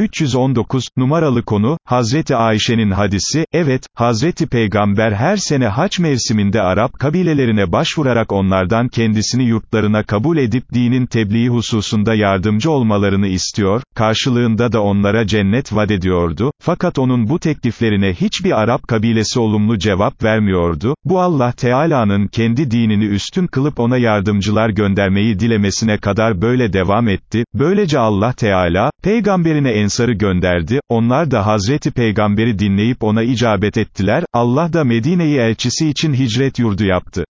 319, numaralı konu, Hazreti Ayşe'nin hadisi, evet, Hazreti Peygamber her sene haç mevsiminde Arap kabilelerine başvurarak onlardan kendisini yurtlarına kabul edip dinin tebliği hususunda yardımcı olmalarını istiyor, karşılığında da onlara cennet vaat ediyordu, fakat onun bu tekliflerine hiçbir Arap kabilesi olumlu cevap vermiyordu, bu Allah Teala'nın kendi dinini üstün kılıp ona yardımcılar göndermeyi dilemesine kadar böyle devam etti, böylece Allah Teala, peygamberine ensarı gönderdi, onlar da Hazreti Peygamberi dinleyip ona icabet ettiler, Allah da Medine'yi elçisi için hicret yurdu yaptı.